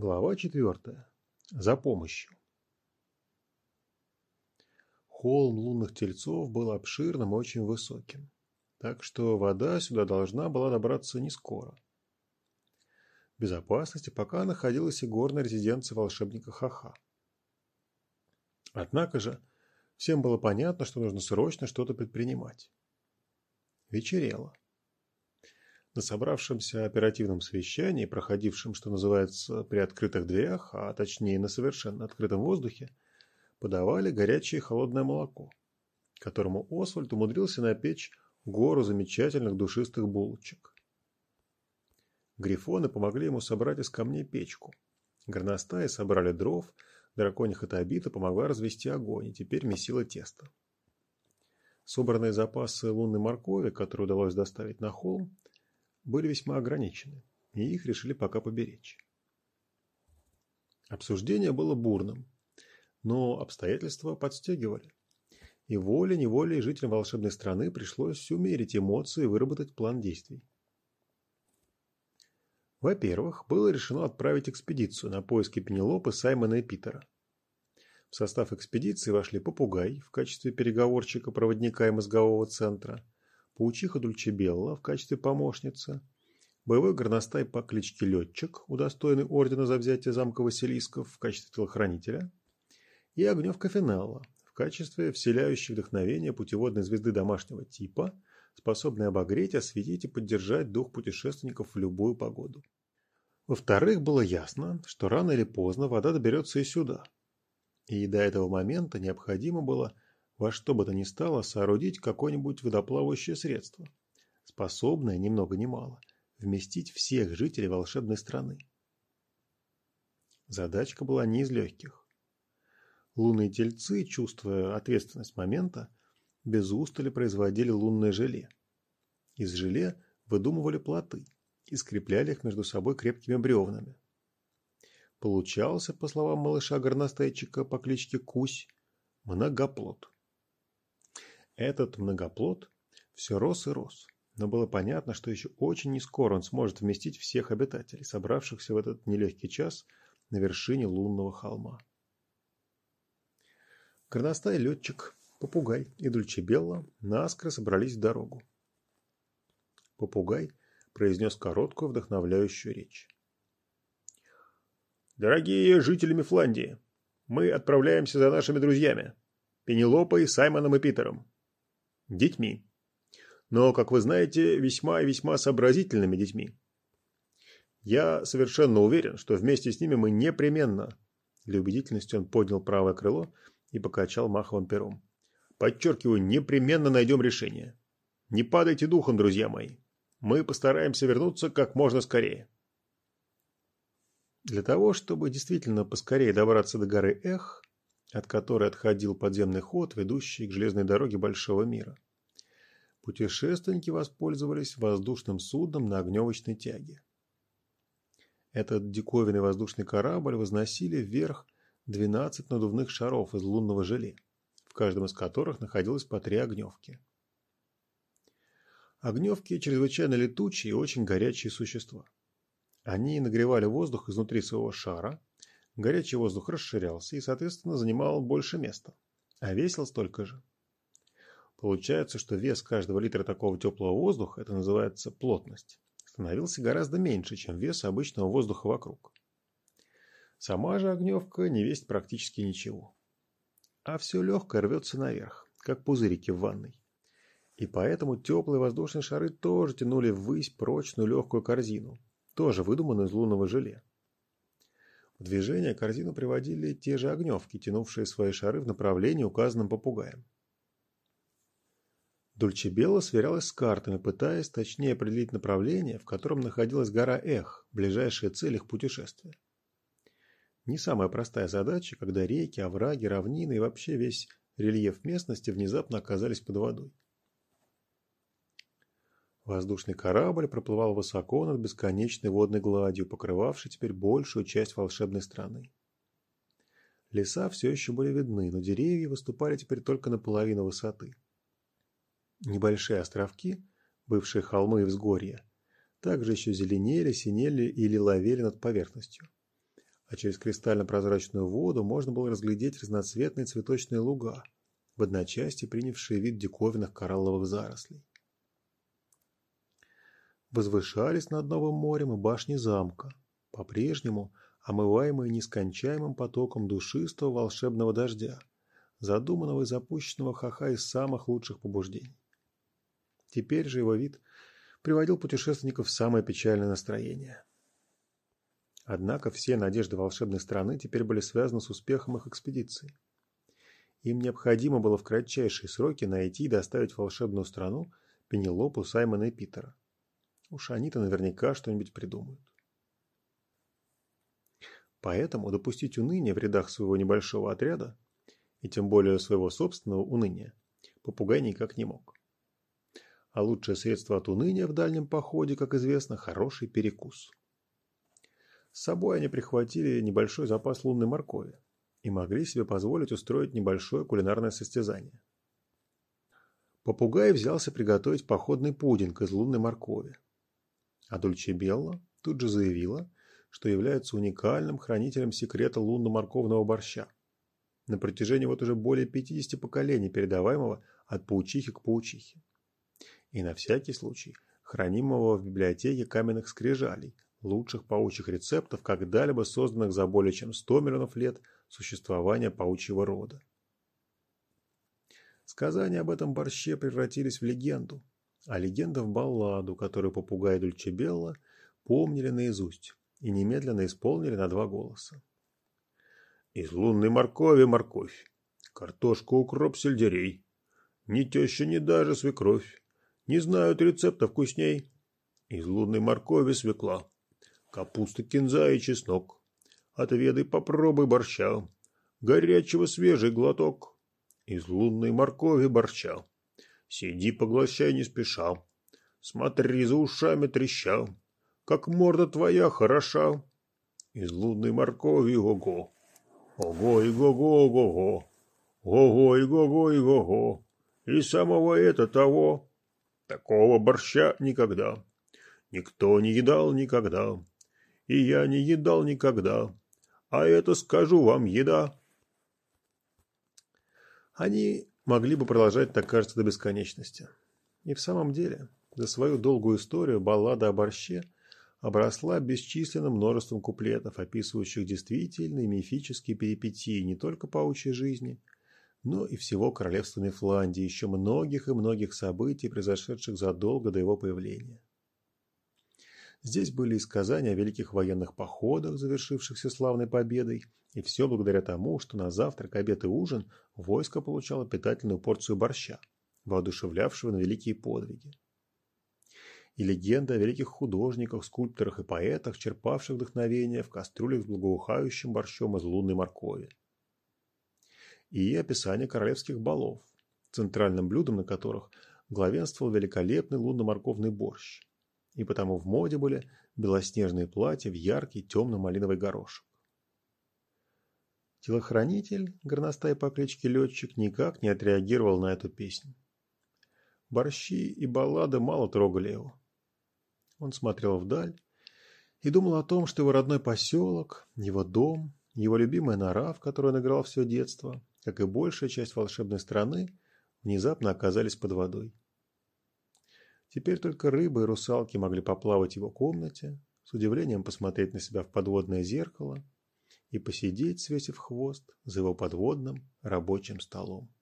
Глава четвертая. За помощью. Холм лунных тельцов был обширным и очень высоким, так что вода сюда должна была добраться не скоро. В безопасности пока находилась и горная резиденция волшебника Хаха. Однако же всем было понятно, что нужно срочно что-то предпринимать. Вечерело. На собравшемся оперативном совещании, проходившем, что называется, при открытых дверях, а точнее на совершенно открытом воздухе, подавали горячее холодное молоко, которому Освальд умудрился напечь гору замечательных душистых булочек. Грифоны помогли ему собрать из камней печку. Горностаи собрали дров, драконья Хатабита помогла развести огонь и теперь месила тесто. Собранные запасы лунной моркови, которые удалось доставить на холм, были весьма ограничены, и их решили пока поберечь. Обсуждение было бурным, но обстоятельства подстегивали. И волей-неволей жителям волшебной страны пришлось умерить эмоции и выработать план действий. Во-первых, было решено отправить экспедицию на поиски Пенелопы, Саймона и Питера. В состав экспедиции вошли попугай в качестве переговорщика, проводника и мозгового центра – паучиха Дульчебелла в качестве помощницы, боевой горностай по кличке Летчик, удостоенный ордена за взятие замка Василисков в качестве телохранителя, и Огневка Финала в качестве вселяющей вдохновение путеводной звезды домашнего типа, способной обогреть, осветить и поддержать дух путешественников в любую погоду. Во-вторых, было ясно, что рано или поздно вода доберется и сюда. И до этого момента необходимо было – во что бы то ни стало соорудить какое-нибудь водоплавающее средство, способное, ни много ни мало, вместить всех жителей волшебной страны. Задачка была не из легких. Лунные тельцы, чувствуя ответственность момента, без устали производили лунное желе. Из желе выдумывали плоты и скрепляли их между собой крепкими бревнами. Получался, по словам малыша горностайчика по кличке Кусь, многоплод. Этот многоплод все рос и рос, но было понятно, что еще очень не скоро он сможет вместить всех обитателей, собравшихся в этот нелегкий час на вершине лунного холма. Горностай, летчик, попугай и Дульчебелла наскоро собрались в дорогу. Попугай произнес короткую вдохновляющую речь. «Дорогие жители Мифландии, мы отправляемся за нашими друзьями, Пенелопой, Саймоном и Питером детьми. Но, как вы знаете, весьма и весьма сообразительными детьми. Я совершенно уверен, что вместе с ними мы непременно... Для убедительности он поднял правое крыло и покачал маховым пером. Подчеркиваю, непременно найдем решение. Не падайте духом, друзья мои. Мы постараемся вернуться как можно скорее. Для того, чтобы действительно поскорее добраться до горы Эх, от которой отходил подземный ход, ведущий к железной дороге Большого мира. Путешественники воспользовались воздушным судном на огневочной тяге. Этот диковинный воздушный корабль возносили вверх 12 надувных шаров из лунного желе, в каждом из которых находилось по три огневки. Огневки – чрезвычайно летучие и очень горячие существа. Они нагревали воздух изнутри своего шара, Горячий воздух расширялся и, соответственно, занимал больше места, а весил столько же. Получается, что вес каждого литра такого теплого воздуха, это называется плотность, становился гораздо меньше, чем вес обычного воздуха вокруг. Сама же огневка не весит практически ничего. А все легкое рвется наверх, как пузырики в ванной. И поэтому теплые воздушные шары тоже тянули ввысь прочную легкую корзину, тоже выдуманную из лунного желе. В движение корзину приводили те же огневки, тянувшие свои шары в направлении, указанном попугаем. Дульчебелла сверялась с картами, пытаясь точнее определить направление, в котором находилась гора Эх, ближайшая цель их путешествия. Не самая простая задача, когда реки, овраги, равнины и вообще весь рельеф местности внезапно оказались под водой. Воздушный корабль проплывал высоко над бесконечной водной гладью, покрывавшей теперь большую часть волшебной страны. Леса все еще были видны, но деревья выступали теперь только наполовину высоты. Небольшие островки, бывшие холмы и взгорья, также еще зеленели, синели или ловели над поверхностью. а через кристально-прозрачную воду можно было разглядеть разноцветные цветочные луга, в одночасье принявшие вид диковинных коралловых зарослей. Возвышались над Новым морем и башни замка, по-прежнему омываемые нескончаемым потоком душистого волшебного дождя, задуманного и запущенного Хаха из самых лучших побуждений. Теперь же его вид приводил путешественников в самое печальное настроение. Однако все надежды волшебной страны теперь были связаны с успехом их экспедиции. Им необходимо было в кратчайшие сроки найти и доставить в волшебную страну Пенелопу, Саймона и Питера. Уж они-то наверняка что-нибудь придумают. Поэтому допустить уныние в рядах своего небольшого отряда, и тем более своего собственного уныния, попугай никак не мог. А лучшее средство от уныния в дальнем походе, как известно, хороший перекус. С собой они прихватили небольшой запас лунной моркови и могли себе позволить устроить небольшое кулинарное состязание. Попугай взялся приготовить походный пудинг из лунной моркови. А Дульчебелла тут же заявила, что является уникальным хранителем секрета лунно-морковного борща, на протяжении вот уже более 50 поколений, передаваемого от паучихи к паучихе. И на всякий случай хранимого в библиотеке каменных скрижалей, лучших паучьих рецептов, когда-либо созданных за более чем 100 миллионов лет существования паучьего рода. Сказания об этом борще превратились в легенду, а легенда в балладу, которую попугай Дульчебелла помнили наизусть и немедленно исполнили на два голоса. Из лунной моркови морковь, картошка, укроп, сельдерей. Ни теща, ни даже свекровь не знают рецепта вкусней. Из лунной моркови свекла, капуста, кинза и чеснок. Отведай, попробуй борща, горячего свежий глоток. Из лунной моркови борща. Сиди, поглощай не спеша. Смотри за ушами треща, как морда твоя хороша. Из лунной моркови ого. Ого и го-го, ого-го. Ого и го-го и го-го. И самого это того. Такого борща никогда. Никто не едал никогда и я не едал никогда. А это, скажу вам, еда. Они могли бы продолжать так, кажется, до бесконечности. И в самом деле, за свою долгую историю баллада о борще обросла бесчисленным множеством куплетов, описывающих действительные мифические перипетии не только паучьей жизни, но и всего королевства Мифландии, еще многих и многих событий, произошедших задолго до его появления. Здесь были и сказания о великих военных походах, завершившихся славной победой, и все благодаря тому, что на завтрак, обед и ужин войско получало питательную порцию борща, воодушевлявшего на великие подвиги. И легенда о великих художниках, скульпторах и поэтах, черпавших вдохновение в кастрюлях с благоухающим борщом из лунной моркови. И описание королевских балов, центральным блюдом на которых главенствовал великолепный лунно-морковный борщ, и потому в моде были белоснежные платья в яркий темно-малиновый горошек. Телохранитель, горностай по кличке Летчик, никак не отреагировал на эту песню. Борщи и баллады мало трогали его. Он смотрел вдаль и думал о том, что его родной поселок, его дом, его любимая нора, в которой он играл все детство, как и большая часть волшебной страны, внезапно оказались под водой. Теперь только рыбы и русалки могли поплавать в его комнате, с удивлением посмотреть на себя в подводное зеркало и посидеть, свесив хвост, за его подводным рабочим столом.